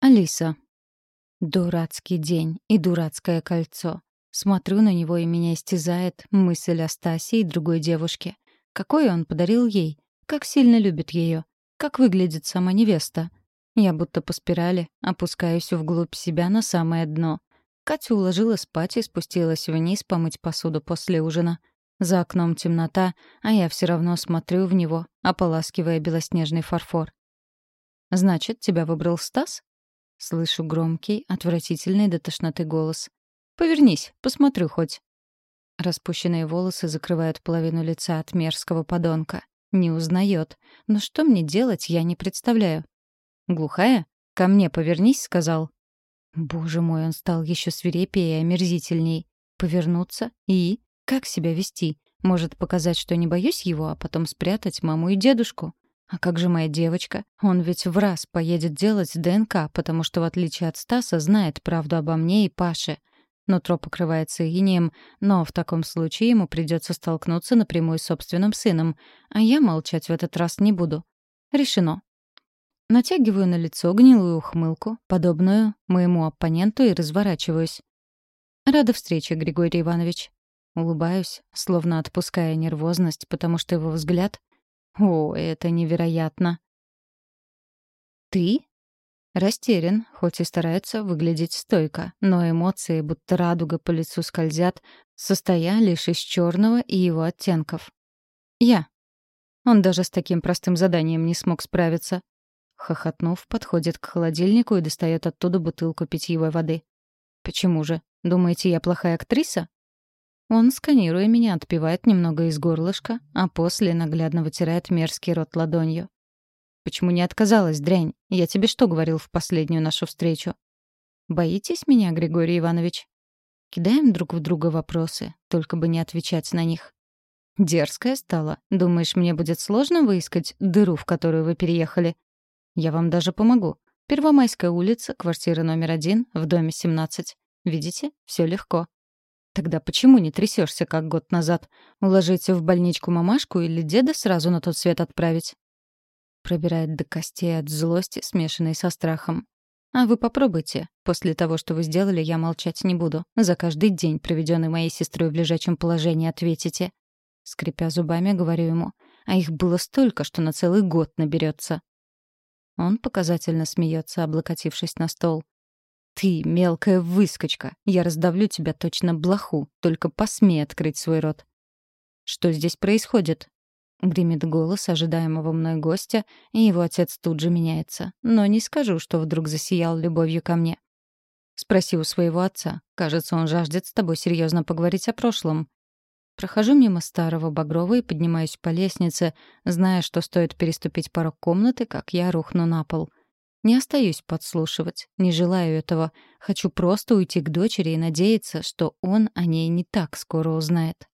Алиса. Дурацкий день и дурацкое кольцо. Смотрю на него, и меня истязает мысль о Стасе и другой девушке. Какое он подарил ей? Как сильно любит ее? Как выглядит сама невеста? Я будто по спирали опускаюсь вглубь себя на самое дно. Катю уложила спать и спустилась вниз помыть посуду после ужина. За окном темнота, а я все равно смотрю в него, ополаскивая белоснежный фарфор. «Значит, тебя выбрал Стас?» Слышу громкий, отвратительный до тошноты голос. «Повернись, посмотрю хоть». Распущенные волосы закрывают половину лица от мерзкого подонка. Не узнает. Но что мне делать, я не представляю. «Глухая? Ко мне повернись», — сказал. Боже мой, он стал еще свирепее и омерзительней. Повернуться и... Как себя вести? Может, показать, что не боюсь его, а потом спрятать маму и дедушку? А как же моя девочка? Он ведь в раз поедет делать ДНК, потому что, в отличие от Стаса, знает правду обо мне и Паше. Нутро покрывается инеем, но в таком случае ему придется столкнуться напрямую с собственным сыном, а я молчать в этот раз не буду. Решено. Натягиваю на лицо гнилую ухмылку, подобную моему оппоненту, и разворачиваюсь. «Рада встрече, Григорий Иванович». Улыбаюсь, словно отпуская нервозность, потому что его взгляд о, это невероятно. Ты? Растерян, хоть и старается выглядеть стойко, но эмоции, будто радуга по лицу скользят, состоя лишь из черного и его оттенков. Я. Он даже с таким простым заданием не смог справиться. Хохотнув, подходит к холодильнику и достает оттуда бутылку питьевой воды. «Почему же? Думаете, я плохая актриса?» Он, сканируя меня, отпивает немного из горлышка, а после наглядно вытирает мерзкий рот ладонью. «Почему не отказалась, дрянь? Я тебе что говорил в последнюю нашу встречу?» «Боитесь меня, Григорий Иванович?» Кидаем друг в друга вопросы, только бы не отвечать на них. «Дерзкая стала. Думаешь, мне будет сложно выискать дыру, в которую вы переехали? Я вам даже помогу. Первомайская улица, квартира номер один, в доме 17. Видите? Все легко. Тогда почему не трясешься, как год назад? Уложить в больничку мамашку или деда сразу на тот свет отправить? Пробирает до костей от злости, смешанной со страхом. А вы попробуйте. После того, что вы сделали, я молчать не буду. За каждый день, проведенный моей сестрой в лежачем положении, ответите. Скрипя зубами, говорю ему. А их было столько, что на целый год наберется. Он показательно смеется, облокотившись на стол. «Ты, мелкая выскочка, я раздавлю тебя точно блоху, только посмей открыть свой рот». «Что здесь происходит?» Гремит голос ожидаемого мной гостя, и его отец тут же меняется. Но не скажу, что вдруг засиял любовью ко мне. Спроси у своего отца. Кажется, он жаждет с тобой серьезно поговорить о прошлом. Прохожу мимо старого Багрова и поднимаюсь по лестнице, зная, что стоит переступить порог комнаты, как я рухну на пол. Не остаюсь подслушивать, не желаю этого. Хочу просто уйти к дочери и надеяться, что он о ней не так скоро узнает.